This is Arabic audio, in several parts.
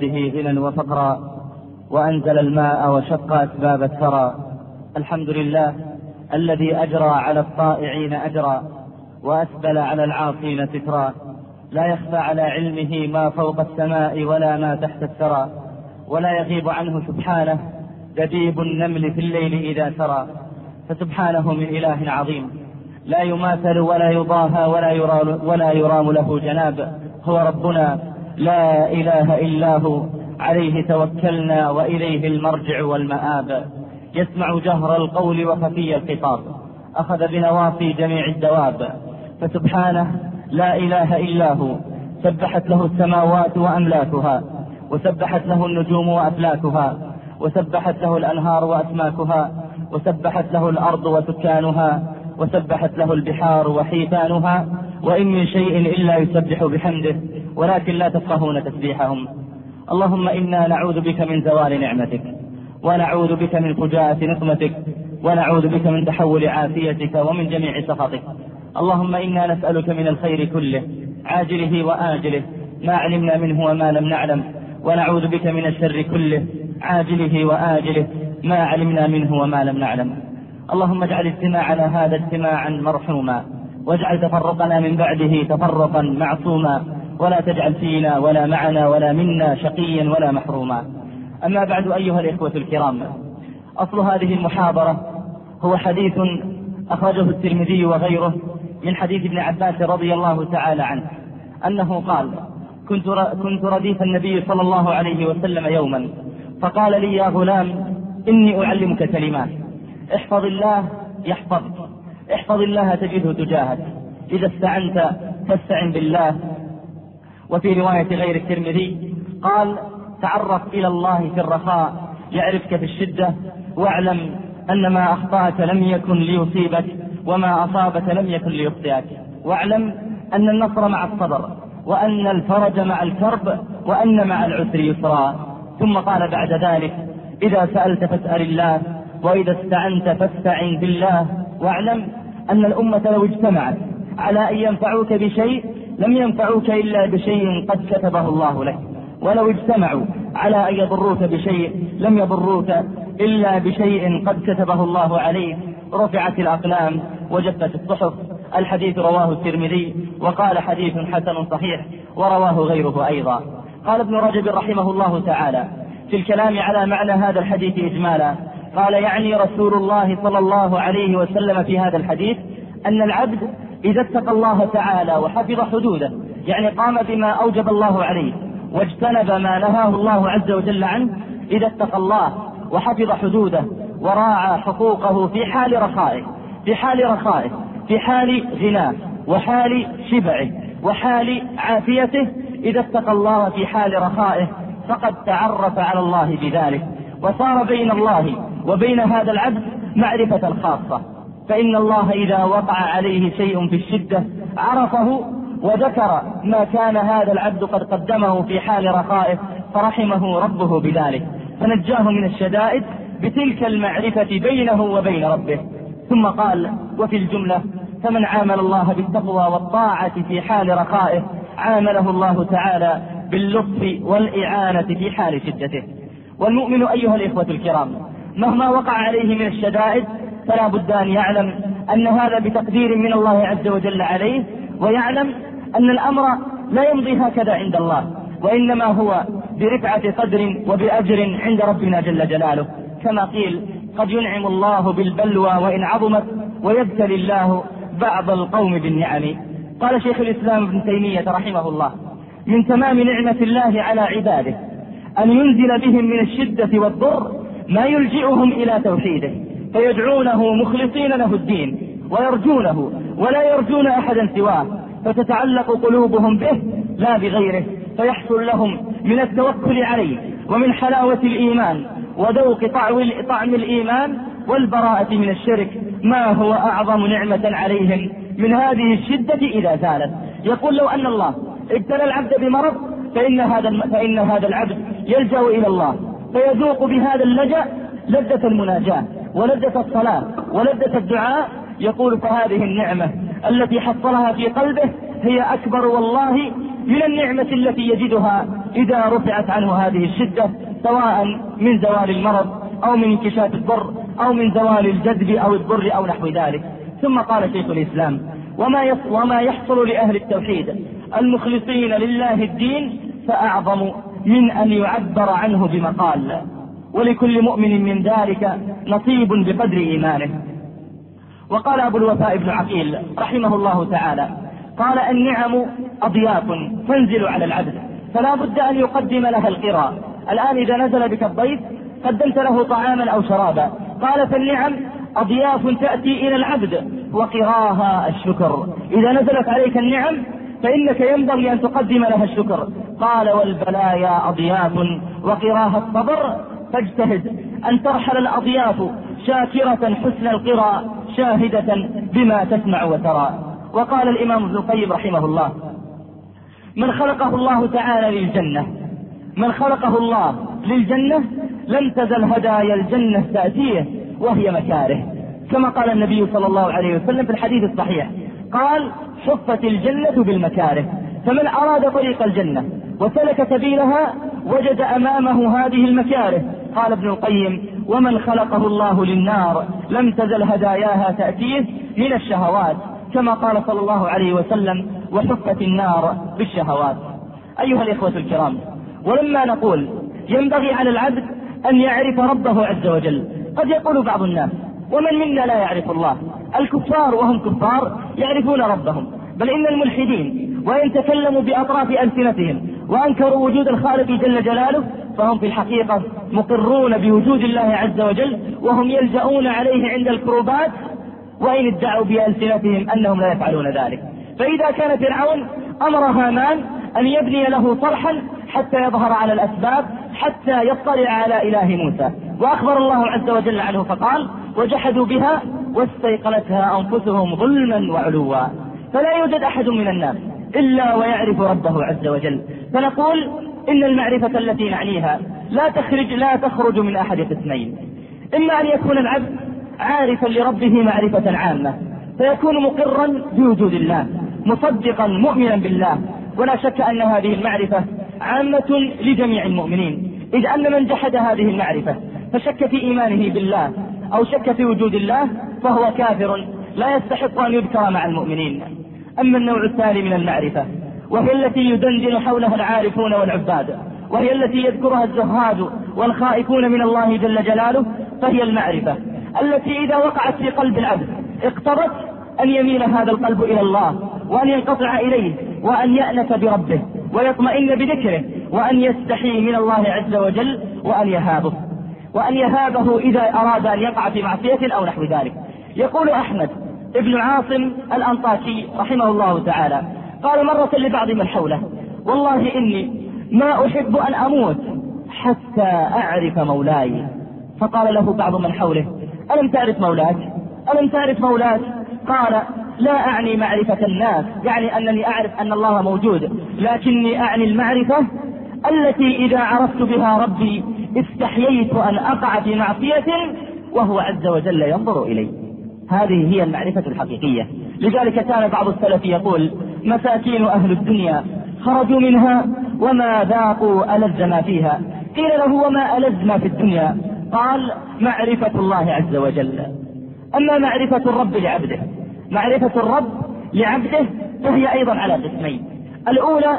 به غنى وفقرا وأنزل الماء وشق أسباب الثرى. الحمد لله الذي أجرى على الطائعين أجرا وأسبل على العاصين سترا. لا يخفى على علمه ما فوق السماء ولا ما تحت الثرى. ولا يغيب عنه سبحانه دبيب النمل في الليل إذا سرى. فسبحانه من إله عظيم. لا يماثل ولا يضاهى ولا يرام, ولا يرام له جناب. هو ربنا. لا إله إلا هو. عليه توكلنا وإليه المرجع والمآب. يسمع جهر القول وخفي الخطاب. أخذ بنواصي جميع الدواب. فسبحانه لا إله إلا هو. سبحت له السماوات وأملاكها. وسبحت له النجوم وأفلاكها. وسبحت له الأنهار وأسماكها. وسبحت له الأرض وسكانها. وسبحت له البحار وحيتانها. وإن من شيء إلا يسبح بحمده. ولكن لا تفقهون تسبيحهم. اللهم إنا نعوذ بك من زوال نعمتك ونعوذ بك من فجاءة نقمتك ونعوذ بك من تحول عافيتك ومن جميع سخطك. اللهم إنا نسألك من الخير كله عاجله وآجله ما علمنا منه وما لم نعلم ونعوذ بك من الشر كله عاجله وآجله ما علمنا منه وما لم نعلم. اللهم اجعل اجتماعنا هذا اجتماعا مرحوما واجعل تفرقنا من بعده تفرقا معصوما. ولا تجعل فينا ولا معنا ولا منا شقيا ولا محروما. أما بعد أيها الإخوة الكرام أصل هذه المحاضرة هو حديث أخرجه الترمذي وغيره من حديث ابن عباس رضي الله تعالى عنه أنه قال كنت كنت رديف النبي صلى الله عليه وسلم يوما فقال لي يا غلام إني أعلمك كلمات احفظ الله يحفظك احفظ الله تجده تجاهك إذا استعنت فاستعن بالله وفي رواية غير الترمذي قال تعرف إلى الله في الرخاء يعرفك في الشدة واعلم أن ما أخطأك لم يكن ليصيبك وما أصابك لم يكن ليخطئك واعلم أن النصر مع الصبر وأن الفرج مع الكرب وأن مع العسر يسرا. ثم قال بعد ذلك إذا سألت فاسأل الله وإذا استعنت فاستعن بالله واعلم أن الأمة لو اجتمعت على أن ينفعوك بشيء لم ينفعوك إلا بشيء قد كتبه الله لك. ولو اجتمعوا على أن يضروك بشيء لم يضروك إلا بشيء قد كتبه الله عليك. رفعت الأقلام وجفت الصحف. الحديث رواه الترمذي وقال حديث حسن صحيح ورواه غيره أيضا. قال ابن رجب رحمه الله تعالى في الكلام على معنى هذا الحديث إجمالا. قال يعني رسول الله صلى الله عليه وسلم في هذا الحديث أن العبد إذا اتقى الله تعالى وحفظ حدوده يعني قام بما أوجب الله عليه واجتنب ما نهاه الله عز وجل عنه إذا اتقى الله وحفظ حدوده وراعى حقوقه في حال رخائه في حال رخائه في حال غناه وحال شبعه وحال عافيته إذا اتقى الله في حال رخائه فقد تعرف على الله بذلك وصار بين الله وبين هذا العبد معرفة خاصة. فإن الله إذا وقع عليه شيء في الشدة عرفه وذكر ما كان هذا العبد قد قدمه في حال رخائه فرحمه ربه بذلك. فنجاه من الشدائد بتلك المعرفة بينه وبين ربه. ثم قال وفي الجملة فمن عامل الله بالتقوى والطاعة في حال رخائه عامله الله تعالى باللطف والإعانة في حال شدته. والمؤمن أيها الإخوة الكرام مهما وقع عليه من الشدائد فلا بد أن يعلم أن هذا بتقدير من الله عز وجل عليه ويعلم أن الأمر لا يمضي هكذا عند الله وإنما هو برفعة قدر وبأجر عند ربنا جل جلاله. كما قيل قد ينعم الله بالبلوى وإن عظمت ويبتلي الله بعض القوم بالنعم. قال شيخ الإسلام ابن تيمية رحمه الله من تمام نعمة الله على عباده أن ينزل بهم من الشدة والضر ما يلجئهم إلى توحيده. فيدعونه مخلصين له الدين ويرجونه ولا يرجون أحدا سواه فتتعلق قلوبهم به لا بغيره فيحصل لهم من التوكل عليه ومن حلاوة الإيمان وذوق طعم الإيمان والبراءة من الشرك. ما هو أعظم نعمة عليهم من هذه الشدة إذا زالت؟ يقول لو أن الله ابتلى العبد بمرض فإن هذا فإن هذا العبد يلجأ إلى الله فيذوق بهذا اللجأ لذة المناجاة. ولذة الصلاة ولذة الدعاء يقول فهذه النعمة التي حصلها في قلبه هي أكبر والله من النعمة التي يجدها إذا رفعت عنه هذه الشدة سواء من زوال المرض أو من انكشاف الضر أو من زوال الجذب أو الضر أو نحو ذلك. ثم قال شيخ الإسلام وما وما يحصل لأهل التوحيد المخلصين لله الدين فأعظم من أن يعبر عنه بمقال. ولكل مؤمن من ذلك نصيب بقدر إيمانه. وقال أبو الوفاء بن عقيل رحمه الله تعالى قال النعم أضياف تنزل على العبد فلا بد أن يقدم لها القرى. الآن إذا نزل بك الضيف قدمت له طعاما أو شرابا. قال فالنعم أضياف تأتي إلى العبد وقراها الشكر. إذا نزلت عليك النعم فإنك ينبغي أن تقدم لها الشكر. قال والبلايا أضياف وقراها الصبر فاجتهد أن ترحل الأضياف شاكرة حسن القرى شاهدة بما تسمع وترى. وقال الإمام ابن القيم رحمه الله من خلقه الله تعالى للجنة من خلقه الله للجنة لم تزل هدايا الجنة تأتيه وهي مكاره. كما قال النبي صلى الله عليه وسلم في الحديث الصحيح قال حفت الجنة بالمكاره فمن أراد طريق الجنة وسلك سبيلها وجد أمامه هذه المكاره. قال ابن القيم ومن خلقه الله للنار لم تزل هداياها تأتيه من الشهوات كما قال صلى الله عليه وسلم وحفت النار بالشهوات أيها الإخوة الكرام ولما نقول ينبغي على العبد أن يعرف ربه عز وجل قد يقول بعض الناس ومن منا لا يعرف الله؟ الكفار وهم كفار يعرفون ربهم بل إن الملحدين وإن تكلموا بأطراف ألسنتهم وأنكروا وجود الخالق جل جلاله فهم في الحقيقة مقرون بوجود الله عز وجل وهم يلجؤون عليه عند الكروبات وإن ادعوا بألسنتهم أنهم لا يفعلون ذلك. فإذا كان فرعون أمر هامان أن يبني له صرحا حتى يظهر على الأسباب حتى يطلع على إله موسى. وأخبر الله عز وجل عنه فقال وجحدوا بها واستيقنتها أنفسهم ظلما وعلوا. فلا يوجد أحد من الناس إلا ويعرف ربه عز وجل. فنقول إن المعرفة التي نعنيها. لا تخرج لا تخرج من أحد قسمين إما أن يكون العبد عارفا لربه معرفة عامة فيكون مقرا بوجود الله مصدقا مؤمنا بالله. ولا شك أن هذه المعرفة عامة لجميع المؤمنين. إذ أن من جحد هذه المعرفة فشك في إيمانه بالله أو شك في وجود الله فهو كافر لا يستحق أن يذكر مع المؤمنين. أما النوع الثاني من المعرفة وهي التي يدندن حولها العارفون والعباد. وهي التي يذكرها الزهاد والخائفون من الله جل جلاله فهي المعرفة. التي إذا وقعت في قلب العبد اقتضت أن يميل هذا القلب إلى الله وأن ينقطع إليه وأن يأنس بربه ويطمئن بذكره وأن يستحي من الله عز وجل وأن يهابه. وأن يهابه إذا أراد أن يقع في معصية أو نحو ذلك. يقول أحمد ابن عاصم الأنطاكي رحمه الله تعالى قال مرة لبعض من حوله والله إني ما أحب أن أموت حتى أعرف مولاي. فقال له بعض من حوله ألم تعرف مولاك؟ ألم تعرف مولاك؟ قال لا أعني معرفة الناس يعني أنني أعرف أن الله موجود لكني أعني المعرفة التي إذا عرفت بها ربي استحييت أن أقع في معصية وهو عز وجل ينظر إلي. هذه هي المعرفة الحقيقية. لذلك كان بعض السلف يقول مساكين أهل الدنيا خرجوا منها وما ذاقوا ألذ ما فيها. قيل له وما ألذ ما في الدنيا؟ قال معرفة الله عز وجل. أما معرفة الرب لعبده معرفة الرب لعبده فهي أيضا على قسمين. الأولى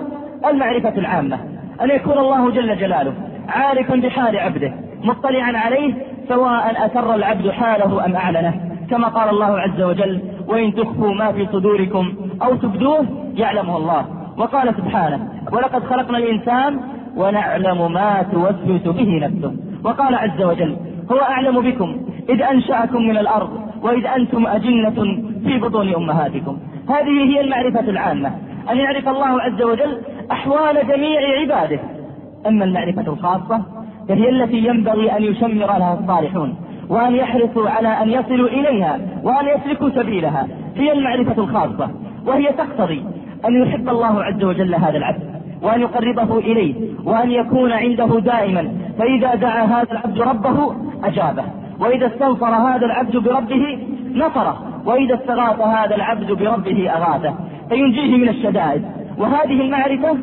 المعرفة العامة أن يكون الله جل جلاله عارفا بحال عبده مطلعا عليه سواء أسر العبد حاله أم أعلنه. كما قال الله عز وجل وإن تخفوا ما في صدوركم أو تبدوه يعلمه الله. وقال سبحانه ولقد خلقنا الإنسان ونعلم ما توسوس به نفسه. وقال عز وجل هو أعلم بكم إذ أنشأكم من الأرض وإذ أنتم أجنة في بطون أمهاتكم. هذه هي المعرفة العامة أن يعرف الله عز وجل أحوال جميع عباده. أما المعرفة الخاصة فهي التي ينبغي أن يشمر لها الصالحون. وأن يحرصوا على أن يصلوا إليها وأن يسلكوا سبيلها. هي المعرفة الخاصة وهي تقتضي أن يحب الله عز وجل هذا العبد وأن يقربه إليه وأن يكون عنده دائما. فإذا دعا هذا العبد ربه أجابه. وإذا استنصر هذا العبد بربه نصره. وإذا استغاث هذا العبد بربه أغاثه. فينجيه من الشدائد. وهذه المعرفة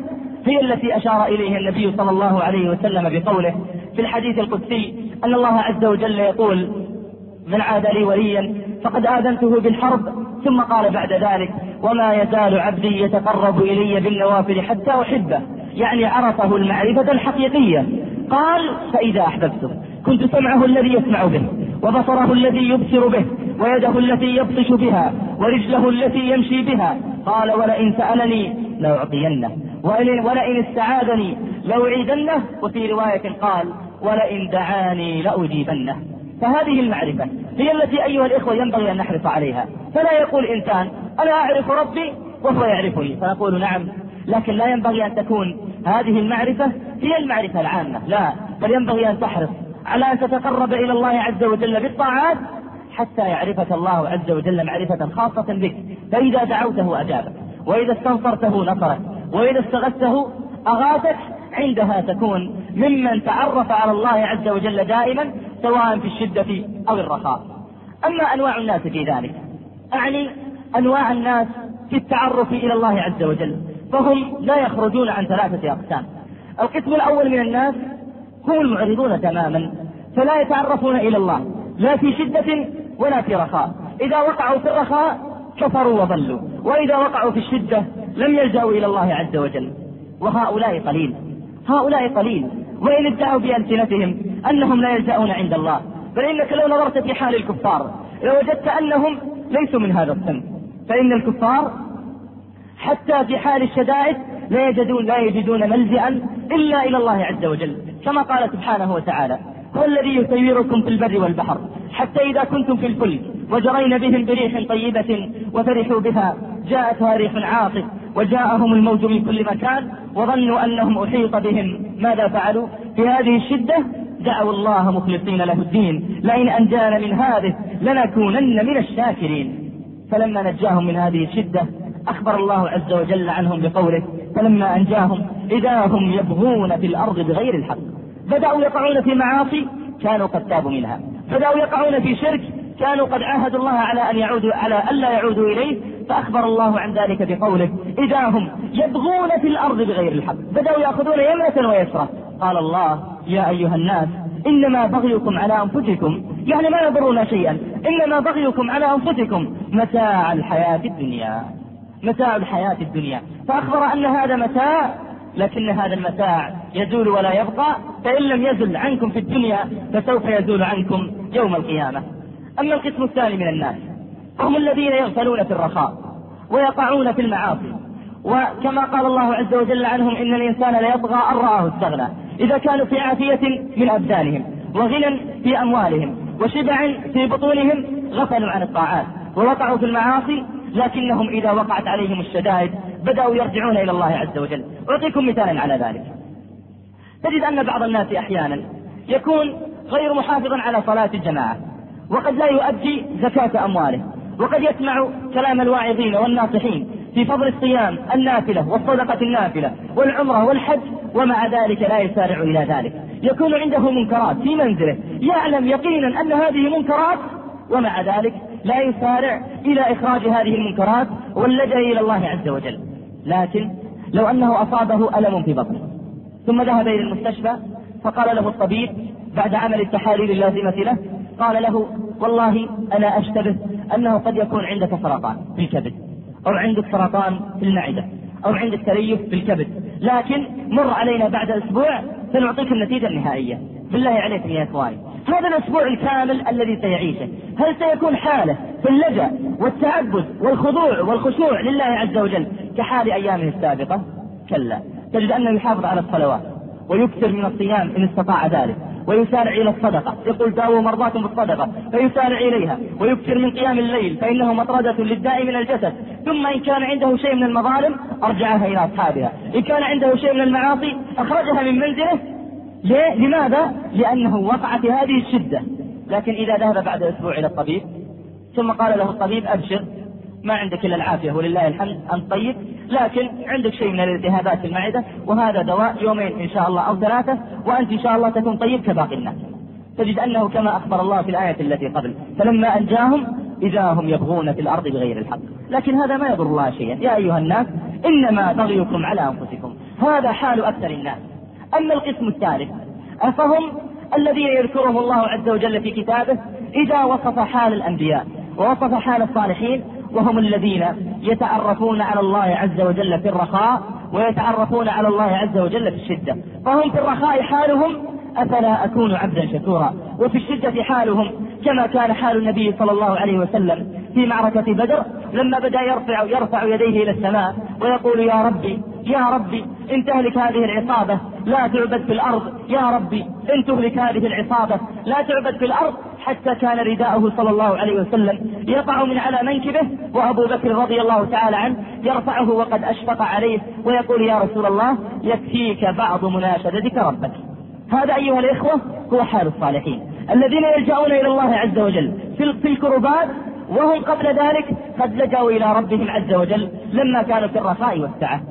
هي التي أشار إليها النبي صلى الله عليه وسلم بقوله في الحديث القدسي أن الله عز وجل يقول من عاد لي وليا فقد آذنته بالحرب ثم قال بعد ذلك وما يزال عبدي يتقرب إلي بالنوافل حتى أحبه يعني عرفه المعرفة الحقيقية. قال فإذا أحببته كنت سمعه الذي يسمع به وبصره الذي يبصر به ويده التي يبطش بها ورجله التي يمشي بها. قال ولئن سألني لأعطينه ولئن استعاذني لأعيدنه. وفي رواية قال ولئن دعاني لأجيبنه. فهذه المعرفة هي التي أيها الإخوة ينبغي أن نحرص عليها. فلا يقول إنسان أنا أعرف ربي وهو يعرفني. فنقول نعم لكن لا ينبغي أن تكون هذه المعرفة هي المعرفة العامة. لا بل ينبغي أن تحرص على أن تتقرب إلى الله عز وجل بالطاعات حتى يعرفك الله عز وجل معرفة خاصة بك. فإذا دعوته أجابك وإذا استنصرته نصرك وإذا استغثته أغاثك عندها تكون ممن تعرف على الله عز وجل دائما سواء في الشدة أو الرخاء. أما أنواع الناس في ذلك أعني أنواع الناس في التعرف إلى الله عز وجل فهم لا يخرجون عن ثلاثة أقسام. القسم الأول من الناس هم المعرضون تماما فلا يتعرفون إلى الله لا في شدة ولا في رخاء. إذا وقعوا في الرخاء كفروا وضلوا وإذا وقعوا في الشدة لم يلجأوا إلى الله عز وجل وهؤلاء قليل. هؤلاء قليل. وإن ادعوا بألسنتهم أنهم لا يلجأون عند الله. بل إنك لو نظرت في حال الكفار لوجدت أنهم ليسوا من هذا الصنف فإن الكفار حتى في حال الشدائد لا يجدون لا يجدون ملجأ إلا إلى الله عز وجل. كما قال سبحانه وتعالى هو الذي يسيركم في البر والبحر حتى إذا كنتم في الفلك وجرين بهم بريح طيبة وفرحوا بها جاءتها ريح عاصف وجاءهم الموت من كل مكان وظنوا أنهم أحيط بهم. ماذا فعلوا؟ في هذه الشدة دعوا الله مخلصين له الدين. لئن أنجانا من هذه لنكونن من الشاكرين. فلما نجاهم من هذه الشدة أخبر الله عز وجل عنهم بقوله فلما أنجاهم إذا هم يبغون في الأرض بغير الحق. بدأوا يقعون في معاصي كانوا قد تابوا منها. بدأوا يقعون في شرك كانوا قد عاهدوا الله على أن يعودوا على ألا يعودوا إليه. فأخبر الله عن ذلك بقوله إذا هم يبغون في الأرض بغير الحق بدأوا يأخذون يمنة ويسرة. قال الله يا أيها الناس إنما بغيكم على أنفسكم يعني ما يضرنا شيئا إنما بغيكم على أنفسكم متاع الحياة الدنيا. متاع الحياة الدنيا. فأخبر أن هذا متاع لكن هذا المتاع يزول ولا يبقى فإن لم يزل عنكم في الدنيا فسوف يزول عنكم يوم القيامة. أما القسم الثاني من الناس هم الذين يغفلون في الرخاء ويقعون في المعاصي. وكما قال الله عز وجل عنهم إن الإنسان ليطغى أن رآه استغنى إذا كانوا في عافية من أبدانهم وغنى في أموالهم وشبع في بطونهم غفلوا عن الطاعات ووقعوا في المعاصي لكنهم إذا وقعت عليهم الشدائد بدأوا يرجعون إلى الله عز وجل. أعطيكم مثالا على ذلك. تجد أن بعض الناس أحيانا يكون غير محافظا على صلاة الجماعة وقد لا يؤدي زكاة أمواله. وقد يسمع كلام الواعظين والناصحين في فضل الصيام النافلة والصدقة النافلة والعمرة والحج ومع ذلك لا يسارع إلى ذلك. يكون عنده منكرات في منزله يعلم يقينا أن هذه منكرات ومع ذلك لا يسارع إلى إخراج هذه المنكرات واللجأ إلى الله عز وجل. لكن لو أنه أصابه ألم في بطنه ثم ذهب إلى المستشفى فقال له الطبيب بعد عمل التحاليل اللازمة له قال له والله أنا أشتبه أنه قد يكون عندك سرطان في الكبد أو عندك سرطان في المعدة أو عندك تليف في الكبد لكن مر علينا بعد أسبوع سنعطيك النتيجة النهائية. بالله عليكم يا إخواني. هذا الأسبوع الكامل الذي سيعيشه هل سيكون حالة في اللجأ والتعبد والخضوع والخشوع لله عز وجل كحال أيامه السابقة؟ كلا. تجد أنه يحافظ على الصلوات ويكثر من الصيام إن استطاع ذلك. ويسارع إلى الصدقة. يقول داووا مرضاكم بالصدقة فيسارع إليها ويكثر من قيام الليل فإنه مطردة للداء من الجسد. ثم إن كان عنده شيء من المظالم أرجعها إلى أصحابها. إن كان عنده شيء من المعاصي أخرجها من منزله. ليه؟ لماذا؟ لأنه وقع في هذه الشدة. لكن إذا ذهب بعد أسبوع إلى الطبيب ثم قال له الطبيب أبشر ما عندك إلا العافية ولله الحمد أنت طيب. لكن عندك شيء من الالتهابات في المعدة وهذا دواء يومين إن شاء الله أو ثلاثة وأنت إن شاء الله تكون طيب كباقي الناس. تجد أنه كما أخبر الله في الآية التي قبل فلما أنجاهم إذا هم يبغون في الأرض بغير الحق. لكن هذا ما يضر الله شيئا. يا أيها الناس إنما بغيكم على أنفسكم. هذا حال أكثر الناس. أما القسم الثالث فهم الذين يذكرهم الله عز وجل في كتابه إذا وصف حال الأنبياء ووصف حال الصالحين وهم الذين يتعرفون على الله عز وجل في الرخاء ويتعرفون على الله عز وجل في الشدة. فهم في الرخاء حالهم أفلا أكون عبدا شكورا. وفي الشدة حالهم كما كان حال النبي صلى الله عليه وسلم في معركة بدر لما بدأ يرفع يرفع يديه إلى السماء ويقول يا ربي يا ربي إن تهلك هذه العصابة لا تعبد في الأرض. يا ربي إن تهلك هذه العصابة لا تعبد في الأرض. حتى كان رداءه صلى الله عليه وسلم يقع من على منكبه وأبو بكر رضي الله تعالى عنه يرفعه وقد أشفق عليه ويقول يا رسول الله يكفيك بعض مناشدتك ربك. هذا أيها الإخوة هو حال الصالحين الذين يلجأون إلى الله عز وجل في الكربات وهم قبل ذلك قد لجأوا إلى ربهم عز وجل لما كانوا في الرخاء والسعة.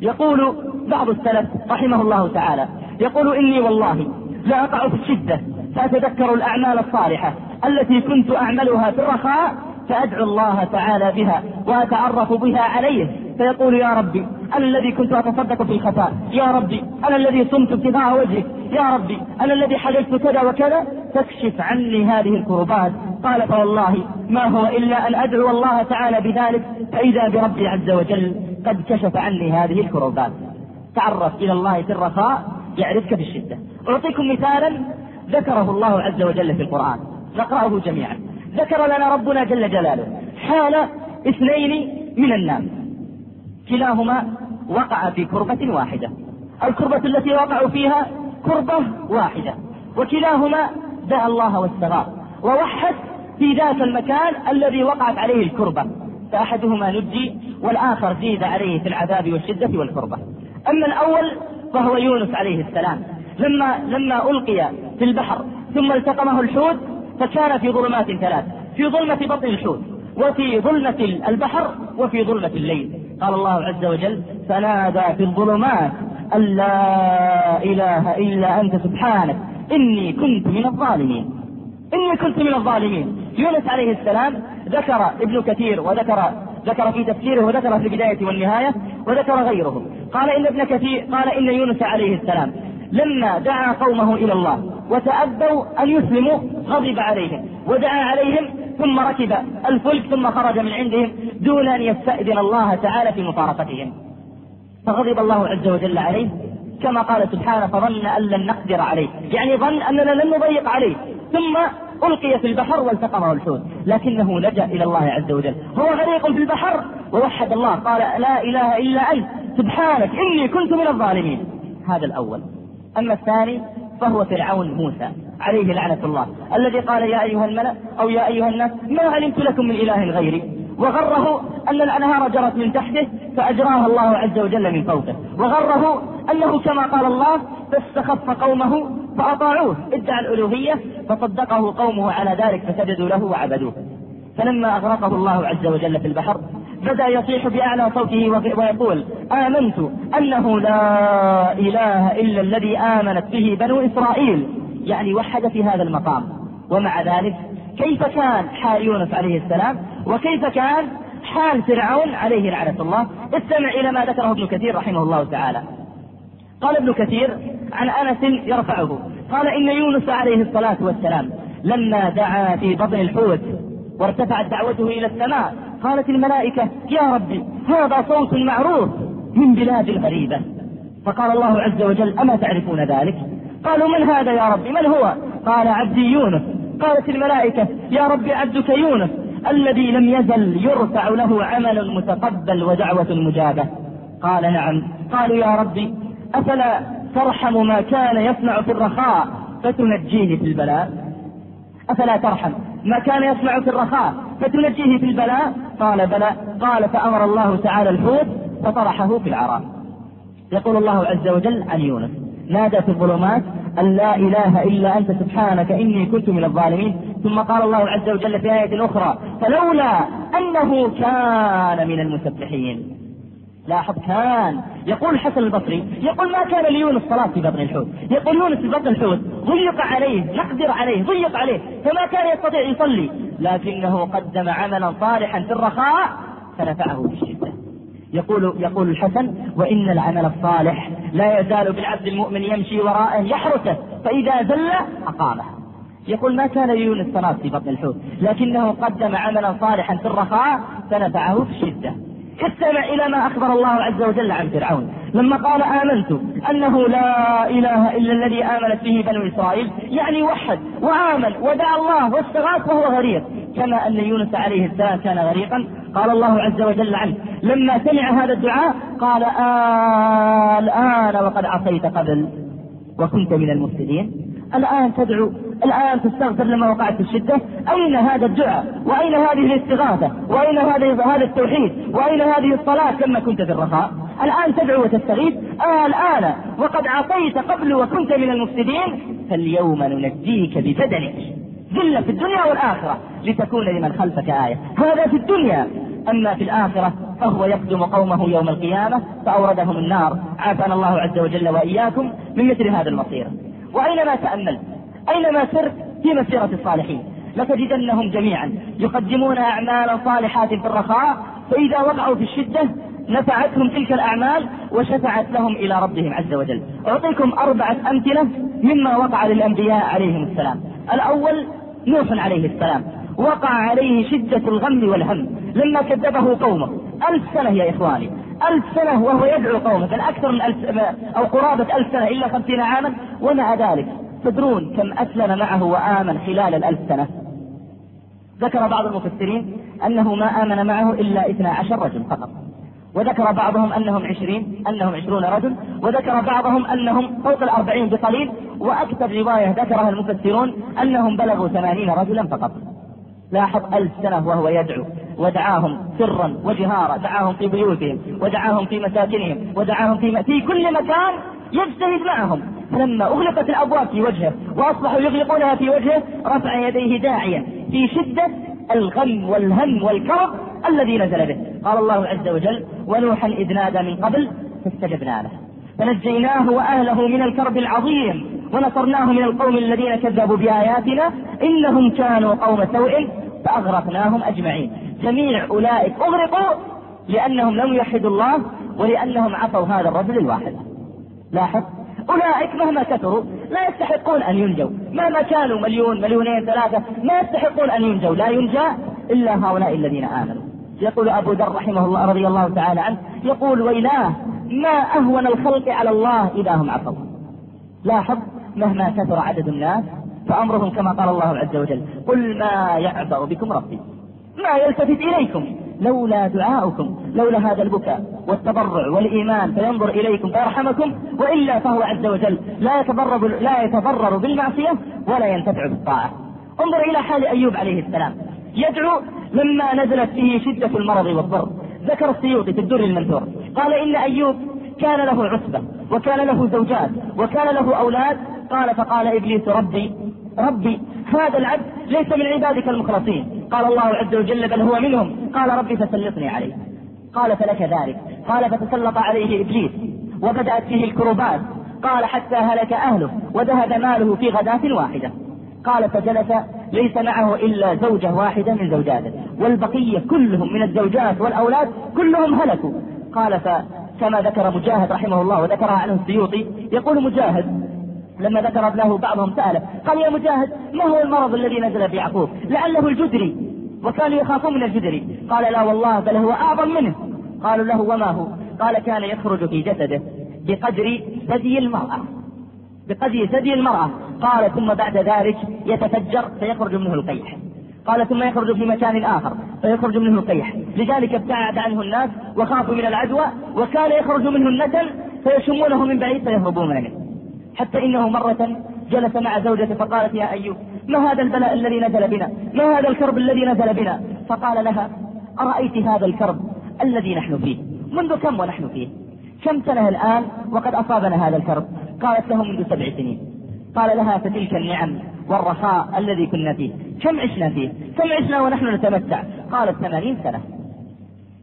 يقول بعض السلف رحمه الله تعالى يقول إني والله لا أقع في الشدة فأتذكر الأعمال الصالحة التي كنت أعملها في الرخاء فأدعو الله تعالى بها وأتعرف بها عليه. فيقول يا ربي أنا الذي كنت أتصدق في الخفاء يا ربي أنا الذي صمت ابتغاء وجهك يا ربي أنا الذي حللت كذا وكذا. فاكشف عني هذه الكربات. قال فوالله ما هو إلا أن أدعو الله تعالى بذلك. فإذا بربي عز وجل قد كشف عني هذه الكربات. تعرف إلى الله في الرخاء. يعرفك في الشدة أعطيكم مثالا ذكره الله عز وجل في القرآن. نقرأه جميعا. ذكر لنا ربنا جل جلاله. حال اثنين من الناس. كلاهما وقع في كربة واحدة. الكربة التي وقعوا فيها كربة واحدة. وكلاهما دعا الله واستغاث. ووحد في ذاك المكان الذي وقعت عليه الكربة. فأحدهما نجي والآخر زيد عليه في العذاب والشدة والكربة. أما الأول فهو يونس عليه السلام. لما لما ألقي في البحر ثم التقمه الحوت فكان في ظلمات ثلاث في ظلمة بطن الحوت وفي ظلمة البحر وفي ظلمة الليل. قال الله عز وجل فنادى في الظلمات أن لا إله إلا أنت سبحانك إني كنت من الظالمين. إني كنت من الظالمين. يونس عليه السلام ذكر ابن كثير وذكر ذكر في تفسيره وذكر في البداية والنهاية وذكر غيره قال إن ابن كثير قال إن يونس عليه السلام لما دعا قومه إلى الله وتأبوا أن يسلموا غضب عليهم ودعا عليهم ثم ركب الفلك ثم خرج من عندهم دون أن يستأذن الله تعالى في مفارقتهم. فغضب الله عز وجل عليه كما قال سبحانه فظن أن لن نقدر عليه. يعني ظن أننا لن نضيق عليه. ثم ألقي في البحر والتقمه الحوت لكنه لجأ إلى الله عز وجل. هو غريق في البحر ووحد الله. قال لا إله إلا أنت. سبحانك إني كنت من الظالمين. هذا الأول. أما الثاني فهو فرعون موسى عليه لعنة الله. الذي قال يا أيها الملأ أو يا أيها الناس ما علمت لكم من إله غيري؟ وغره أن الأنهار جرت من تحته فأجراها الله عز وجل من فوقه. وغره أنه كما قال الله فاستخف قومه فأطاعوه ادعى الألوهية فصدقه قومه على ذلك فسجدوا له وعبدوه. فلما أغرقه الله عز وجل في البحر بدأ يصيح بأعلى صوته ويقول آمنت أنه لا إله إلا الذي آمنت به بنو إسرائيل. يعني وحد في هذا المقام. ومع ذلك كيف كان حال يونس عليه السلام؟ وكيف كان حال فرعون عليه لعنة الله؟ استمع إلى ما ذكره ابن كثير رحمه الله تعالى. قال ابن كثير عن أنس يرفعه قال إن يونس عليه الصلاة والسلام لما دعا في بطن الحوت وارتفعت دعوته إلى السماء قالت الملائكة يا ربي هذا صوت معروف من بلاد غريبة فقال الله عز وجل أما تعرفون ذلك؟ قالوا من هذا يا ربي؟ من هو؟ قال عبدي يونس. قالت الملائكة يا ربي عبدك يونس. الذي لم يزل يرفع له عمل متقبل ودعوة مجابة. قال نعم. قالوا يا ربي أفلا ترحم ما كان يصنع في الرخاء؟ فتنجيه في البلاء. أفلا ترحم ما كان يصنع في الرخاء؟ فتنجيه في البلاء. قال بلى. قال فأمر الله تعالى الحوت فطرحه في العراء. يقول الله عز وجل عن يونس نادى في الظلمات أن لا إله إلا أنت سبحانك إني كنت من الظالمين. ثم قال الله عز وجل في آية أخرى فلولا أنه كان من المسبحين. لاحظ كان. يقول الحسن البصري يقول ما كان ليونس صلاة في بطن الحوت. يقول يونس في بطن الحوت ضيق عليه نقدر عليه ضيق عليه فما كان يستطيع يصلي. لكنه قدم عملا صالحا في الرخاء فنفعه في الشدة يقول يقول الحسن وإن العمل الصالح لا يزال بالعبد المؤمن يمشي وراءه يحرسه فإذا زل أقامه. يقول ما كان ليونس صناط في بطن الحوت لكنه قدم عملا صالحا في الرخاء فنفعه في الشدة. استمع إلى ما أخبر الله عز وجل عن فرعون. لما قال آمنت أنه لا إله إلا الذي آمنت به بنو إسرائيل يعني وحد وآمن ودعا الله واستغاث وهو غريق. كما أن يونس عليه السلام كان غريقا. قال الله عز وجل عنه لما سمع هذا الدعاء قال آه الآن وقد عصيت قبل وكنت من المفسدين. الآن تدعو الآن تستغفر لما وقعت في الشدة. أين هذا الدعاء؟ وأين هذه الاستغاثة؟ وأين هذا هذا التوحيد؟ وأين هذه الصلاة لما كنت في الرخاء؟ الآن تدعو وتستغيث. آه الآن. وقد عصيت قبل وكنت من المفسدين. فاليوم ننجيك ببدنك. ذلة في الدنيا والآخرة. لتكون لمن خلفك آية. هذا في الدنيا. أما في الآخرة فهو يقدم قومه يوم القيامة فأوردهم النار. عافانا الله عز وجل وإياكم من مثل هذا المصير. وأينما تأملت؟ أينما سرت في مسيرة الصالحين. لتجدنهم جميعا يقدمون أعمالا صالحات في الرخاء فإذا وقعوا في الشدة نفعتهم تلك الأعمال وشفعت لهم إلى ربهم عز وجل. أعطيكم أربعة أمثلة مما وقع للأنبياء عليهم السلام. الأول نوح عليه السلام. وقع عليه شدة الغم والهم. لما كذبه قومه. ألف سنة يا إخواني. ألف سنة وهو يدعو قومه. بل أكثر من ألف أو قرابة ألف سنة إلا خمسين عاما ومع ذلك تدرون كم أسلم معه وآمن خلال الألف سنة. ذكر بعض المفسرين أنه ما آمن معه إلا اثنا عشر رجل فقط. وذكر بعضهم أنهم عشرين أنهم عشرون رجل. وذكر بعضهم أنهم فوق الأربعين بقليل. وأكثر رواية ذكرها المفسرون أنهم بلغوا ثمانين رجلا فقط. لاحظ ألف سنة وهو يدعو. ودعاهم سرا وجهارا دعاهم في بيوتهم ودعاهم في مساكنهم ودعاهم في, في كل مكان يجتهد معهم. فلما أغلقت الأبواب في وجهه وأصبحوا يغلقونها في وجهه رفع يديه داعيا في شدة الغم والهم والكرب الذي نزل به. قال الله عز وجل ونوحا إذ نادى من قبل فاستجبنا له. فنجيناه وأهله من الكرب العظيم ونصرناه من القوم الذين كذبوا بآياتنا إنهم كانوا قوم سوء فأغرقناهم أجمعين. جميع أولئك أغرقوا لأنهم لم يوحدوا الله ولأنهم عصوا هذا الرجل الواحد. لاحظ أولئك مهما كثروا لا يستحقون أن ينجوا. مهما كانوا مليون مليونين ثلاثة ما يستحقون أن ينجوا. لا ينجى إلا هؤلاء الذين آمنوا. يقول أبو ذر رحمه الله رضي الله تعالى عنه يقول ويلاه ما أهون الخلق على الله إذا هم عصوا. لاحظ مهما كثر عدد الناس فأمرهم كما قال الله عز وجل قل ما يعبأ بكم ربي ما يلتفت إليكم لولا دعاؤكم لولا هذا البكاء والتضرع والإيمان فينظر إليكم فيرحمكم وإلا فهو عز وجل لا يتضرر لا يتضرر بالمعصية ولا ينتفع بالطاعة. انظر إلى حال أيوب عليه السلام. يدعو لما نزلت فيه شدة المرض والضر. ذكر السيوطي في الدر المنثور. قال إن أيوب كان له عصبة وكان له زوجات وكان له أولاد. قال فقال إبليس ربي ربي هذا العبد ليس من عبادك المخلصين. قال الله عز وجل بل هو منهم. قال ربي فسلطني عليه. قال فلك ذلك. قال فتسلط عليه إبليس وبدأت فيه الكروبات. قال حتى هلك أهله وذهب ماله في غداة واحدة. قال فجلس ليس معه إلا زوجة واحدة من زوجاته. والبقية كلهم من الزوجات والأولاد كلهم هلكوا. قال فكما ذكر مجاهد رحمه الله وذكرها عنه السيوطي يقول مجاهد لما ذكر ابنه بعضهم سأله قال يا مجاهد ما هو المرض الذي نزل بيعقوب لعله الجدري. وكانوا يخافون من الجدري قال لا والله بل هو أعظم منه. قالوا له وما هو؟ قال كان يخرج في جسده بقدر ثدي المرأة. بقدر ثدي المرأة. قال ثم بعد ذلك يتفجر فيخرج منه القيح. قال ثم يخرج في مكان آخر فيخرج منه القيح. لذلك ابتعد عنه الناس وخافوا من العدوى وكان يخرج منه النتن فيشمونه من بعيد فيهربون منه. حتى إنه مرة جلس مع زوجته فقالت يا أيوب ما هذا البلاء الذي نزل بنا ما هذا الكرب الذي نزل بنا. فقال لها أرأيت هذا الكرب الذي نحن فيه؟ منذ كم ونحن فيه؟ كم سنة الآن وقد أصابنا هذا الكرب؟ قالت له منذ سبع سنين. قال لها فتلك النعم والرخاء الذي كنا فيه. كم عشنا فيه؟ كم عشنا ونحن نتمتع؟ قالت ثمانين سنة.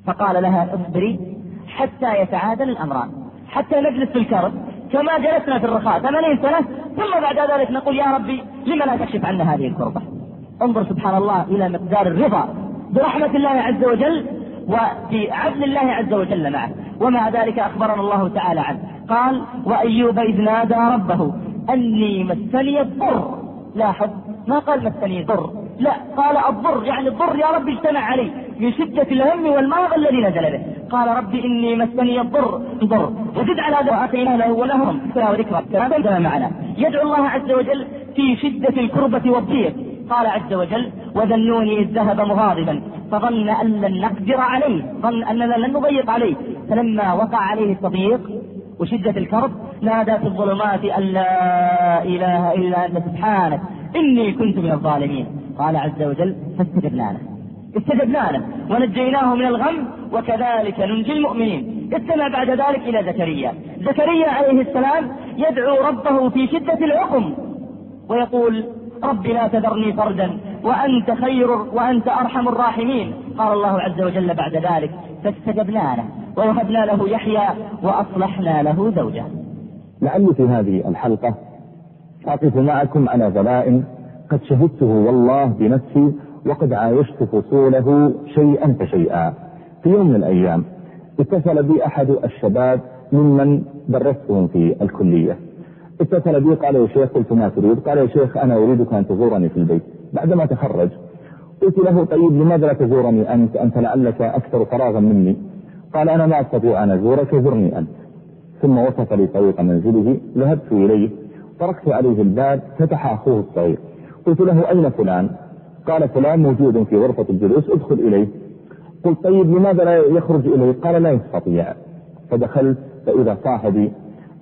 فقال لها اصبري حتى يتعادل الأمران حتى نجلس في الكرب كما جلسنا في الرخاء ثمانين سنة ثم بعد ذلك نقول يا ربي لما لا تكشف عنا هذه الكربة؟ انظر سبحان الله إلى مقدار الرضا برحمة الله عز وجل وفي عدل الله عز وجل معه. ومع ذلك أخبرنا الله تعالى عنه. قال وأيوب إذ نادى ربه أني مسني الضر. لاحظ ما قال مسني ضر لا قال الضر يعني الضر يا رب اجتمع علي من شدة الهم والمرض الذي نزل به. قال ربي إني مسني الضر ضر. وزد على هذا وآتينا له ولهم. وذكرى كما معنا. يدعو الله عز وجل في شدة الكربة والضيق. قال عز وجل وذنوني إذ ذهب مغاضبا فظن أن لن نقدر عليه ظن أننا لن نضيق عليه. فلما وقع عليه التضييق وشدة الكرب نادى في الظلمات أن لا إله إلا أنت سبحانك إني كنت من الظالمين. قال عز وجل فاستجبنا له استجبنا له ونجيناه من الغم وكذلك ننجي المؤمنين. استمع بعد ذلك إلى زكريا. زكريا عليه السلام يدعو ربه في شدة العقم ويقول رب لا تذرني فردا وأنت خير وأنت أرحم الراحمين. قال الله عز وجل بعد ذلك فاستجبنا له ووهبنا له يحيى وأصلحنا له زوجه. لعلي في هذه الحلقة أقف معكم على بلاء قد شهدته والله بنفسي وقد عايشت فصوله شيئا فشيئا. في يوم من الأيام اتصل بي أحد الشباب ممن درستهم في الكلية. اتصل بي قال يا شيخ قلت ما تريد؟ قال يا شيخ أنا أريدك أن تزورني في البيت. بعدما تخرج قلت له طيب لماذا لا تزورني أنت؟ أنت لعلك أكثر فراغا مني. قال أنا ما أستطيع أن أزورك زرني أنت. ثم وصف لي طريق منزله ذهبت إليه طرقت عليه الباب فتح أخوه الصغير قلت له أين فلان? قال فلان موجود في غرفة الجلوس ادخل إليه. قلت طيب لماذا لا يخرج إليه؟ قال لا يستطيع. فدخلت فإذا صاحبي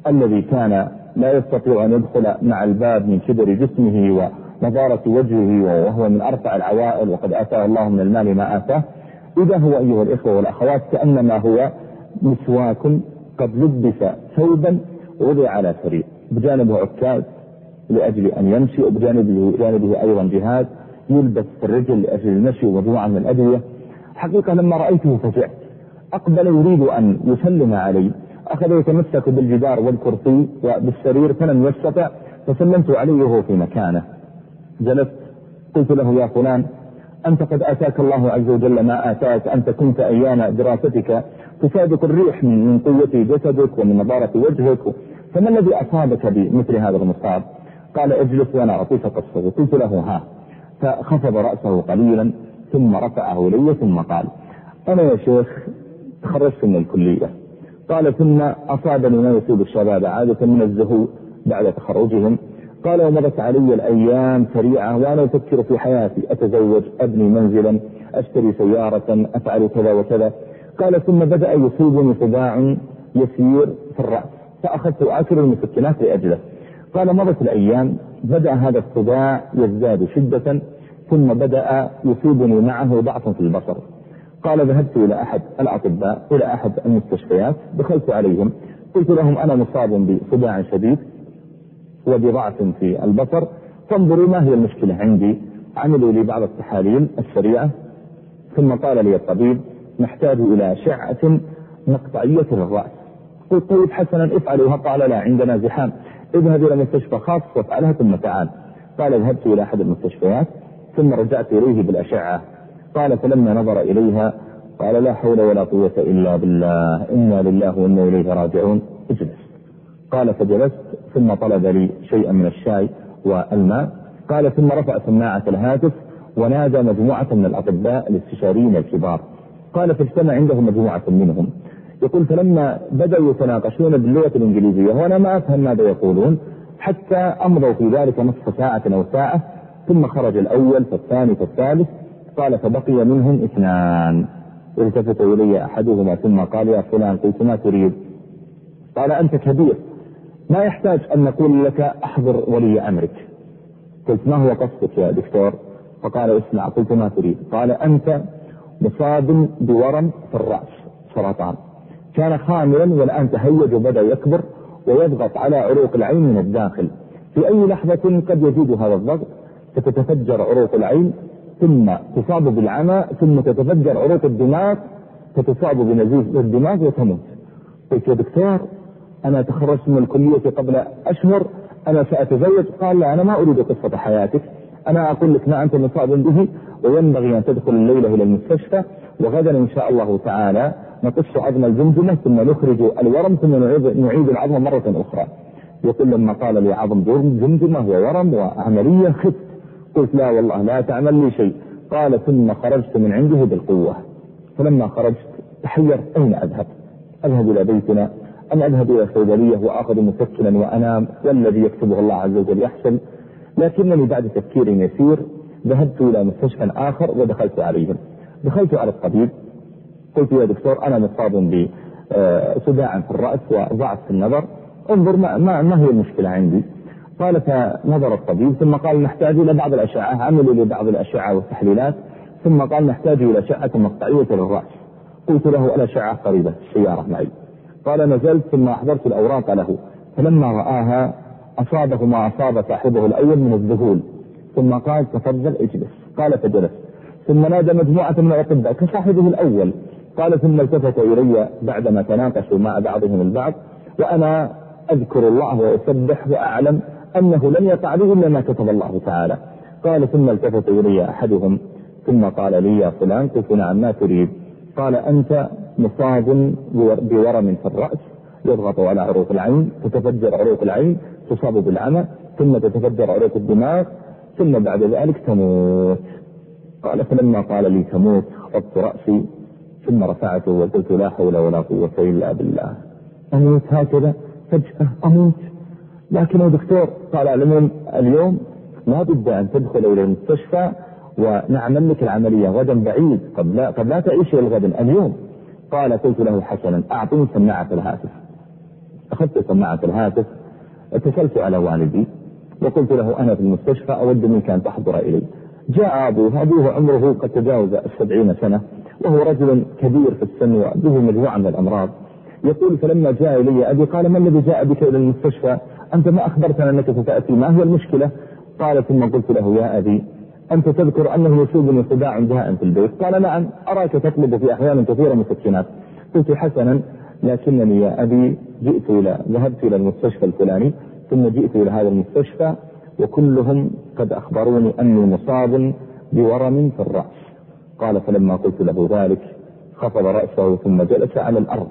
الذي كان لا يستطيع أن يدخل مع الباب من كبر جسمه ونضارة وجهه وهو من أرفع العوائل وقد آتاه الله من المال ما آتاه إذا هو أيها الإخوة والأخوات كأنما هو مسواك قد لبس ثوبا وضع على سرير. بجانبه عكاز لأجل أن يمشي وبجانبه جانبه أيضا جهاز يلبس في الرجل لأجل المشي ومجموعة من الأدوية. حقيقة لما رأيته فزعت أقبل يريد أن يسلم علي. أخذ يتمسك بالجدار والكرسي وبالسرير فلم يستطع فسلمت عليه وهو في مكانه. جلست قلت له يا فلان أنت قد آتاك الله عز وجل ما آتاك. أنت كنت أيام دراستك تسابق الريح من قوة جسدك ومن نضارة وجهك. فما الذي أصابك بمثل هذا المصاب؟ قال اجلس وأنا أعطيك قصة قلت له ها. فخفض رأسه قليلا ثم رفعه إلي ثم قال أنا يا شيخ تخرجت من الكلية. قال ثم أصابني ما يصيب الشباب عادة من الزهو بعد تخرجهم. قال ومضت علي الأيام سريعة وأنا أفكر في حياتي. أتزوج أبني منزلا أشتري سيارة أفعل كذا وكذا. قال ثم بدأ يصيبني صداع يسير في الرأس. فأخذت آكل المسكنات لأجله. قال مضت الأيام بدأ هذا الصداع يزداد شدة ثم بدأ يصيبني معه ضعف في البصر. قال ذهبت إلى أحد الأطباء إلى أحد المستشفيات دخلت عليهم قلت لهم أنا مصاب بصداع شديد وبضعف في البصر فانظروا ما هي المشكلة عندي. عملوا لي بعض التحاليل السريعة. ثم قال لي الطبيب نحتاج إلى أشعة مقطعية للرأس قلت طيب حسنا افعلوها. قال لا عندنا زحام. اذهب إلى مستشفى خاص وافعلها ثم تعال. قال ذهبت إلى أحد المستشفيات ثم رجعت إليه بالأشعة. قال فلما نظر إليها قال لا حول ولا قوة إلا بالله إنا لله وإنا إليه راجعون. اجلس. قال فجلست ثم طلب لي شيئا من الشاي والماء. قال ثم رفع سماعة الهاتف ونادى مجموعة من الأطباء الاستشاريين الكبار. قال فاجتمع عنده مجموعة منهم. يقول فلما بدأوا يتناقشون باللغة الإنجليزية وأنا ما أفهم ماذا يقولون حتى أمضوا في ذلك نصف ساعة أو ساعة ثم خرج الأول فالثاني فالثالث قال فبقي منهم اثنان. التفت إلي أحدهما ثم قال يا فلان قلت ما تريد؟ قال أنت كبير ما يحتاج أن نقول لك أحضر ولي أمرك. قلت ما هو قصدك يا دكتور؟ فقال اسمع قلت ما تريد. قال أنت مصاب بورم في الرأس سرطان. كان خاملا والآن تهيج وبدأ يكبر ويضغط على عروق العين من الداخل. في أي لحظة قد يزيد هذا الضغط؟ فتتفجر عروق العين ثم تصاب بالعمى ثم تتفجر عروق الدماغ فتصاب بنزيف الدماغ وتموت. قلت يا دكتور أنا تخرجت من الكلية قبل أشهر أنا سأتزوج. قال لا أنا ما أريد قصة حياتك. أنا أقول لك ما أنت مصاب به وينبغي أن تدخل الليلة إلى المستشفى وغدا إن شاء الله تعالى نقص عظم الجمجمة ثم نخرج الورم ثم نعيد, نعيد العظم مرة أخرى. يقول لما قال لي عظم جمجمة وورم وعملية خفت. قلت لا والله لا تعمل لي شيء. قال ثم خرجت من عنده بالقوة. فلما خرجت تحيرت. أين أذهب؟ أذهب إلى بيتنا. أم أذهب إلى الصيدلية وآخذ مسكنا وأنام؟ والذي يكتبه الله عز وجل يحسن. لكنني بعد تفكير يسير ذهبت إلى مستشفى آخر ودخلت عليهم. دخلت على الطبيب. قلت يا دكتور أنا مصاب بصداع في الرأس وضعف في النظر. انظر ما, ما, ما هي المشكلة عندي؟ قال فنظر الطبيب ثم قال نحتاج إلى بعض الأشعة عملوا لي بعض الأشعة والتحليلات. ثم قال نحتاج إلى أشعة مقطعية للرأس. قلت له الأشعة قريبة السيارة معي. قال نزلت ثم أحضرت الأوراق له. فلما رآها أصابه ما أصاب صاحبه الأول من الذهول. ثم قال تفضل اجلس. قال فجلس ثم نادى مجموعة من الأطباء كصاحبه الأول. قال ثم التفت إلي بعدما تناقشوا مع بعضهم البعض وأنا أذكر الله وأسبح وأعلم أنه لن يقع به إلا ما كتب الله تعالى. قال ثم التفت إلي أحدهم ثم قال لي يا فلان قلت نعم ما تريد. قال أنت مصاب بورم في الرأس يضغط على عروق العين تتفجر عروق العين تصاب بالعمى ثم تتفجر عروق الدماغ ثم بعد ذلك تموت. قال فلما قال لي تموت خفضت رأسي ثم رفعته وقلت لا حول ولا قوة إلا بالله. أموت هكذا فجأة أموت. لكن دكتور قال العموم اليوم لا بد أن تدخل إلى المستشفى ونعمل لك العملية غدا بعيد قد لا, قد لا تعيش الغد اليوم. قال قلت له حسنا أعطني سماعة الهاتف. أخذت سماعة الهاتف اتصلت على والدي وقلت له أنا في المستشفى أود منك أن تحضر إلي. جاء أبوه أبوه عمره قد تجاوز السبعين سنة. وهو رجل كبير في السن وبه مجموعة من الأمراض. يقول فلما جاء إلي أبي قال ما الذي جاء بك إلى المستشفى؟ أنت ما أخبرتنا أنك ستأتي ما هي المشكلة؟ قال ثم قلت له يا أبي أنت تذكر أنه يصيبني صداع دهاء في البيت. قال نعم أراك تطلب في أحيان كثيرة مسكنات قلت حسنا لكنني يا أبي جئت إلى ذهبت إلى المستشفى الفلاني ثم جئت إلى هذا المستشفى وكلهم قد أخبروني أني مصاب بورم في الرأس. قال فلما قلت له ذلك خفض رأسه ثم جلس على الأرض.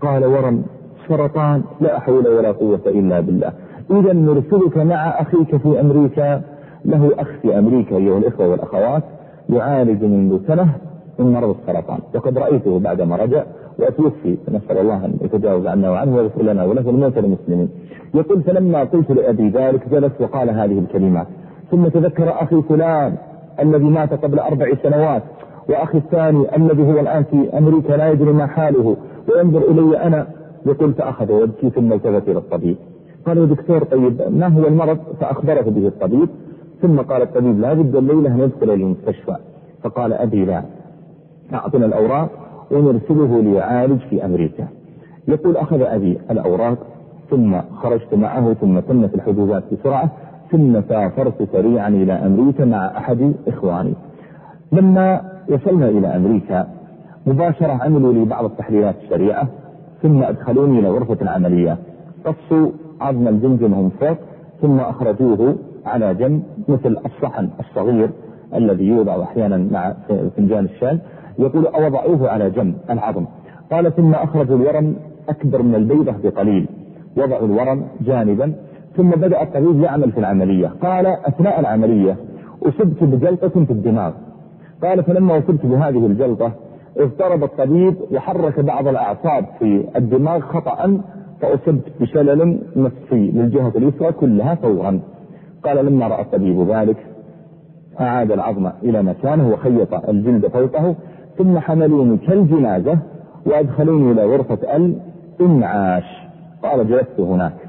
قال ورم سرطان لا حول ولا قوة إلا بالله. إذا نرسلك مع أخيك في أمريكا. له أخ في أمريكا أيها الإخوة والأخوات يعالج منذ سنة من مرض السرطان. وقد رأيته بعدما رجع وأتوفي. نسأل الله أن يتجاوز عنا وعنه ويغفر لنا وله الموتى المسلمين. يقول فلما قلت لأبي ذلك جلس وقال هذه الكلمات. ثم تذكر أخي فلان الذي مات قبل أربع سنوات وأخي الثاني الذي هو الآن في أمريكا لا يدري ما حاله وينظر إلي أنا يقول فأخذ ويبكي ثم التفت إلى الطبيب. قال دكتور طيب ما هو المرض؟ فأخبره به الطبيب. ثم قال الطبيب لا بد الليلة ندخل إلى المستشفى. فقال أبي لا أعطنا الأوراق ونرسله ليعالج في أمريكا. يقول أخذ أبي الأوراق ثم خرجت معه ثم تمت الحجوزات بسرعة. ثم سافرت سريعا إلى أمريكا مع أحد إخواني. لما وصلنا إلى أمريكا مباشرة عملوا لي بعض التحليلات السريعة ثم أدخلوني إلى غرفة العمليات قصوا عظم الجمجمة من فوق ثم أخرجوه على جنب مثل الصحن الصغير الذي يوضع أحيانا مع فنجان الشاي يقول وضعوه على جنب العظم. قال ثم أخرجوا الورم أكبر من البيضة بقليل. وضعوا الورم جانبا ثم بدأ الطبيب يعمل في العملية. قال أثناء العملية أصبت بجلطة في الدماغ. قال فلما أصبت بهذه الجلطة اضطرب الطبيب وحرك بعض الأعصاب في الدماغ خطأ فأصبت بشلل نصفي للجهة اليسرى كلها فورا. قال لما رأى الطبيب ذلك أعاد العظم إلى مكانه وخيط الجلد فوقه ثم حملوني كالجنازة وأدخلوني إلى غرفة الإنعاش قال جلست هناك.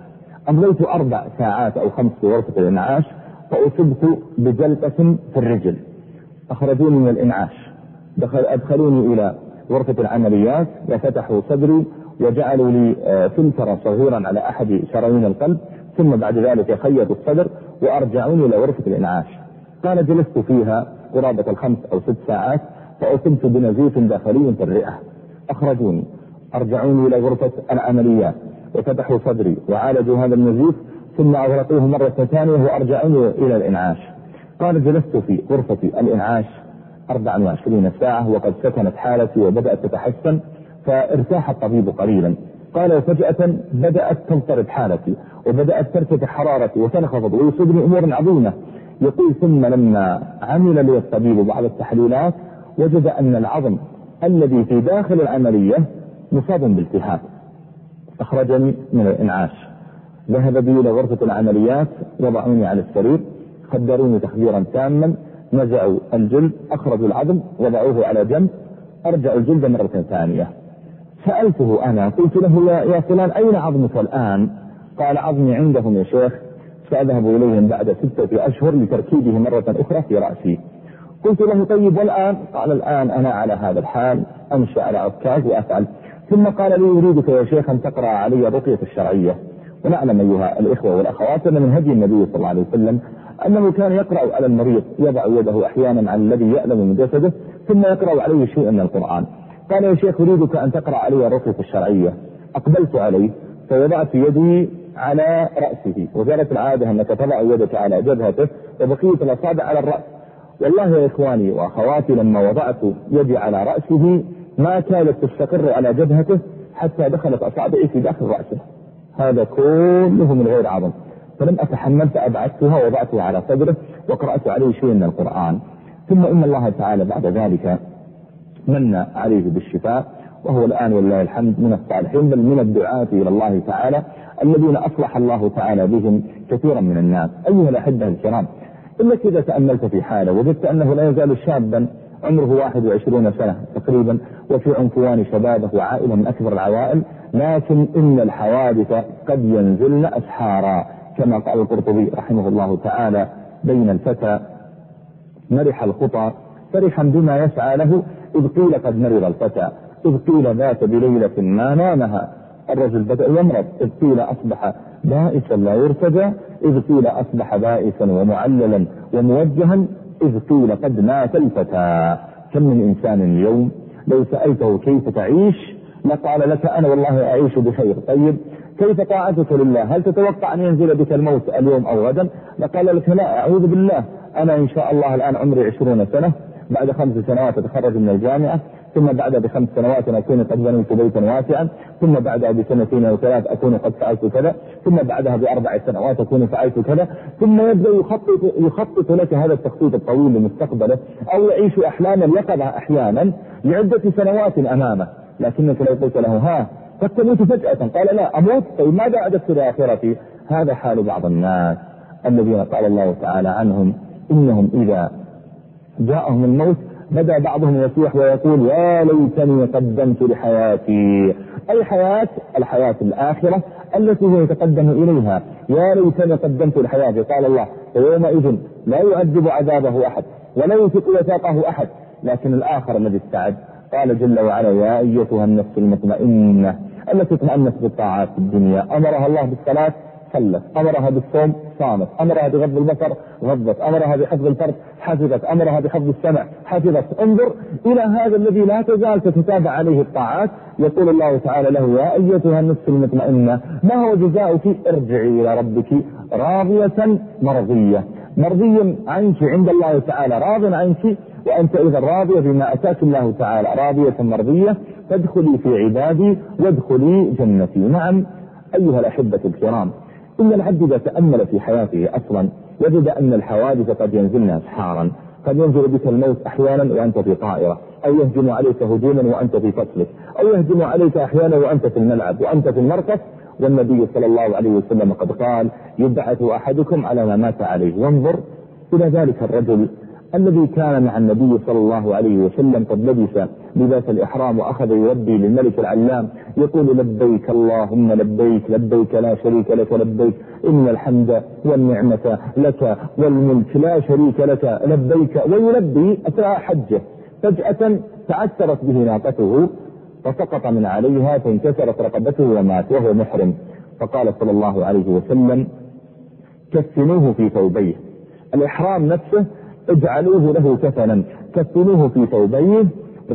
أمضيت أربع ساعات أو خمس في غرفة الإنعاش فأصبت بجلطة في الرجل. أخرجوني من الإنعاش. دخل أدخلوني إلى غرفة العمليات وفتحوا صدري وجعلوا لي آه، فلترا صغيرا على أحد شرايين القلب ثم بعد ذلك خيطوا الصدر وأرجعوني إلى غرفة الإنعاش. قال جلست فيها قرابة الخمس أو ست ساعات فأصبت بنزيف داخلي في الرئة. أخرجوني. أرجعوني إلى غرفة العمليات. وفتحوا صدري وعالجوا هذا النزيف ثم أغلقوه مرة ثانية وأرجعوني إلى الإنعاش. قال جلست في غرفة الإنعاش 24 ساعة وقد سكنت حالتي وبدأت تتحسن فارتاح الطبيب قليلا. قال وفجأة بدأت تضطرب حالتي وبدأت ترتفع حرارتي وتنخفض ويصيبني أمور عظيمة. يقول ثم لما عمل لي الطبيب بعض التحليلات وجد أن العظم الذي في داخل العملية مصاب بالتهاب. أخرجني من الإنعاش. ذهب بي إلى غرفة العمليات وضعوني على السرير خدروني تخديرا تاما نزعوا الجلد أخرجوا العظم وضعوه على جنب أرجعوا الجلد مرة ثانية. سألته أنا قلت له يا, فلان أين عظمك الآن؟ قال عظمي عندهم يا شيخ. سأذهب إليهم بعد ستة أشهر لتركيبه مرة أخرى في رأسي. قلت له طيب والآن؟ قال الآن أنا على هذا الحال أمشي على عكاز وأفعل. ثم قال لي أريدك يا شيخ أن تقرأ علي الرقية الشرعية ونعلم أيها الإخوة والأخوات أن من هدي النبي صلى الله عليه وسلم أنه كان يقرأ على المريض يضع يده أحيانا على الذي يألم من جسده ثم يقرأ عليه شيئا من القرآن. قال يا شيخ أريدك أن تقرأ علي الرقية الشرعية. أقبلت عليه فوضعت يدي على رأسه وكانت العادة أنك تضع يدك على جبهته وبقية الأصابع على الرأس. والله يا إخواني وأخواتي لما وضعت يدي على رأسه ما كانت تستقر على جبهته حتى دخلت أصابعي في داخل رأسه. هذا كله من غير عظم. فلم أتحمل فأبعدتها ووضعتها على صدره وقرأت عليه شيء من القرآن. ثم إن الله تعالى بعد ذلك من عليه بالشفاء وهو الآن ولله الحمد من الصالحين بل من الدعاة إلى الله تعالى الذين أصلح الله تعالى بهم كثيرا من الناس. أيها الأحبة الكرام إنك إذا تأملت في حالة وجدت أنه لا يزال شابا عمره 21 سنة تقريبا وفي عنفوان شبابه وعائلة من أكبر العوائل لكن إن الحوادث قد ينزلن أسحارا. كما قال القرطبي رحمه الله تعالى بين الفتى مرح الخطى فرحا بما يسعى له إذ قيل قد مرض الفتى إذ قيل ذات بليلة ما نامها الرجل بدأ يمرض إذ قيل أصبح بائسا لا يرتجى إذ قيل أصبح بائسا ومعللا وموجها إذ قيل قد مات الفتى. كم من إنسان اليوم لو سألته كيف تعيش لقال لك أنا والله أعيش بخير. طيب كيف طاعتك لله؟ هل تتوقع أن ينزل بك الموت اليوم أو غدا؟ لقال لك لا أعوذ بالله. أنا إن شاء الله الآن عمري عشرون سنة بعد خمس سنوات أتخرج من الجامعة. ثم بعدها بخمس سنوات أكون قد بنيت بيتا واسعا ثم بعدها بسنتين أو ثلاث أكون قد فعلت كذا ثم بعدها بأربع سنوات أكون فعلت كذا ثم يبدأ يخطط, يخطط لك هذا التخطيط الطويل لمستقبله أو يعيش أحلاما يقظة أحيانا لعدة سنوات أمامه. لكنك لو قلت له ها قد تموت فجأة قال لا أموت طيب ماذا أعددت لآخرتي هذا حال بعض الناس الذين قال الله تعالى عنهم إنهم إذا جاءهم الموت بدأ بعضهم يصيح ويقول يا ليتني قدمت لحياتي. أي حياة؟ الحياة الآخرة التي هو يتقدم إليها. يا ليتني قدمت لحياتي. قال الله فيومئذ لا يؤدب عذابه أحد ولا يثق وثاقه أحد لكن الآخر الذي استعد. قال جل وعلا يا أيتها النفس المطمئنة التي تتأنس بالطاعات في الدنيا. أمرها الله بالصلاة صلت أمرها بالصوم صامت. أمرها بغض البصر غضت. أمرها بحفظ الفرد حفظت. أمرها بحفظ السمع حفظت. انظر إلى هذا الذي لا تزال تتتابع عليه الطاعات. يقول الله تعالى له يا أيتها النفس المطمئنة ما هو جزاؤك ارجعي إلى ربك راضية مرضية. مرضي عنك عند الله تعالى راض عنك وأنت إذا راضيه بما أتاك الله تعالى. راضية مرضية فادخلي في عبادي وادخلي جنتي. نعم أيها الأحبة الكرام. إن العبد إذا تأمل في حياته أصلا وجد أن الحوادث قد ينزلن أسحارا. قد ينزل بك الموت أحيانا وأنت في طائرة أو يهجم عليك هجوما وأنت في فصلك أو يهجم عليك أحيانا وأنت في الملعب وأنت في المركز. والنبي صلى الله عليه وسلم قد قال يبعث أحدكم على ما مات عليه. وانظر إلى ذلك الرجل الذي كان مع النبي صلى الله عليه وسلم قد لبس لباس الإحرام وأخذ يودي للملك العلام يقول لبيك اللهم لبيك لبيك لا شريك لك لبيك إن الحمد والنعمة لك والملك لا شريك لك لبيك ويلبي أثناء حجه. فجأة تعثرت به ناقته فسقط من عليها فانكسرت رقبته ومات وهو محرم. فقال صلى الله عليه وسلم كفنوه في ثوبيه. الإحرام نفسه اجعلوه له كفنا كفنوه في ثوبيه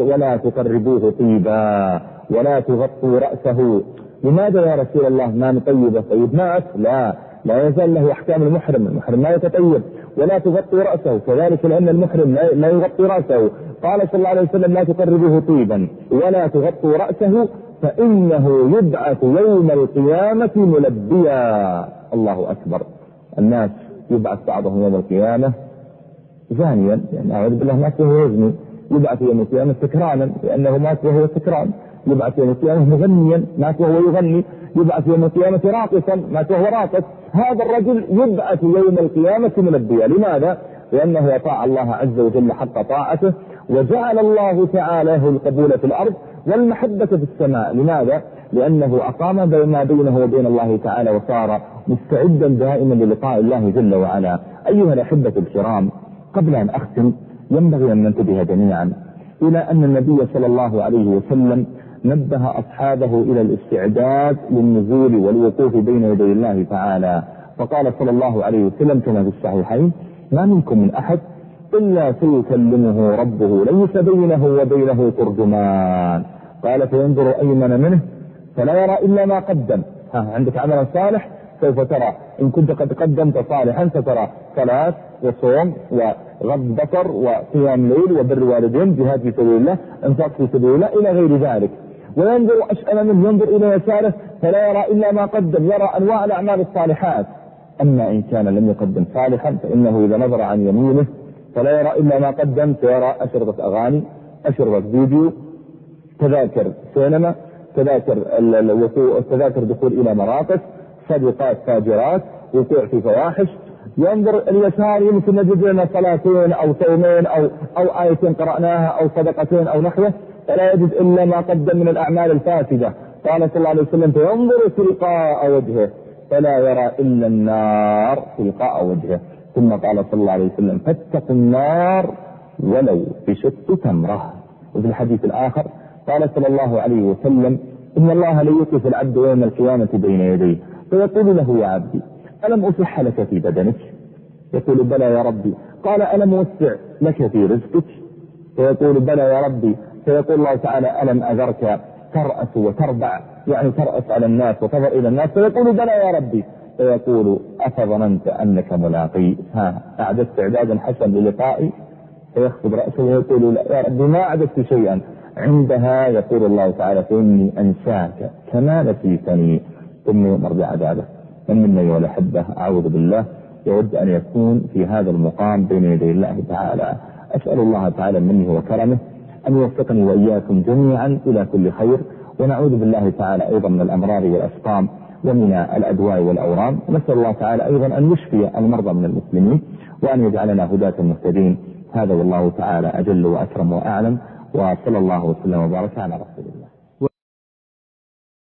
ولا تقربوه طيبا ولا تغطوا رأسه. لماذا يا رسول الله ما نطيبه طيب مات لا لا يزال له أحكام المحرم المحرم ما يتطيب. ولا تغطي رأسه كذلك لأن المحرم لا يغطي رأسه. قال صلى الله عليه وسلم لا تقربوه طيبا ولا تغطوا رأسه فإنه يبعث يوم القيامة ملبيا. الله أكبر. الناس يبعث بعضهم يوم القيامة زانيا يعني أعوذ بالله مات وهو يزني يبعث يوم القيامة سكرانا لأنه مات وهو سكران. يبعث يوم القيامة مغنيا مات وهو يغني. يبعث يوم القيامة راقصا مات وهو راقص. هذا الرجل يبعث يوم القيامة ملبيا لماذا؟ لأنه أطاع الله عز وجل حق طاعته وجعل الله تعالى له القبول في الأرض والمحبة في السماء. لماذا؟ لأنه أقام ما بينه وبين الله تعالى وصار مستعدا دائما للقاء الله جل وعلا. أيها الأحبة الكرام قبل أن أختم ينبغي أن ننتبه جميعا إلى أن النبي صلى الله عليه وسلم نبه أصحابه إلى الاستعداد للنزول والوقوف بين يدي الله تعالى. فقال صلى الله عليه وسلم كما في الصحيحين ما منكم من أحد إلا سيكلمه ربه ليس بينه وبينه ترجمان. قال فينظر أيمن منه فلا يرى إلا ما قدم. ها عندك عمل صالح؟ سوف ترى. إن كنت قد قدمت صالحا سترى. صلاة وصوم وغض بصر وقيام ليل وبر والدين جهاد في سبيل الله إنفاق في سبيل الله إلى غير ذلك. وينظر أشأم منه ينظر إلى يساره فلا يرى إلا ما قدم يرى أنواع الأعمال الصالحات. أما إن كان لم يقدم صالحا فإنه إذا نظر عن يمينه فلا يرى إلا ما قدم سيرى أشرطة أغاني أشرطة فيديو تذاكر سينما تذاكر تذاكر دخول إلى مراقص صدقات فاجرات وقوع في فواحش ينظر اليسار يمكن نجد لنا صلاتين أو صومين أو أو ايتين قرأناها أو صدقتين أو نحوه فلا يجد إلا ما قدم من الأعمال الفاسدة. قال صلى الله عليه وسلم فينظر تلقاء وجهه فلا يرى إلا النار تلقاء وجهه. ثم قال صلى الله عليه وسلم فاتقوا النار ولو بشق تمرة. وفي الحديث الآخر قال صلى الله عليه وسلم إن الله ليوقف العبد يوم القيامة بين يديه. فيقول له يا عبدي ألم أصح لك في بدنك؟ يقول بلى يا ربي. قال ألم أوسع لك في رزقك؟ فيقول بلى يا ربي. فيقول الله تعالى ألم أذرك ترأس وتربع؟ يعني ترأس على الناس وتظر إلى الناس. فيقول بلى يا ربي. فيقول أفظننت أنك ملاقي؟ ها أعددت إعدادا حسن للقائي فيخفض رأسه ويقول لا يا ربي ما أعددت شيئا. عندها يقول الله تعالى فإني أنساك كما نسيتني. ثم يؤمر بعذابه من منا أيها الأحبة أعوذ بالله. يود أن يكون في هذا المقام بين يدي الله تعالى. أسأل الله تعالى منه وكرمه أن يوفقني وإياكم جميعا إلى كل خير. ونعوذ بالله تعالى أيضا من الأمراض والأسقام ومن الأدواء والأورام. ونسأل الله تعالى أيضا أن يشفي المرضى من المسلمين وأن يجعلنا هداة مهتدين. هذا والله تعالى أجل وأكرم وأعلم. وصلى الله وسلم وبارك على رسوله.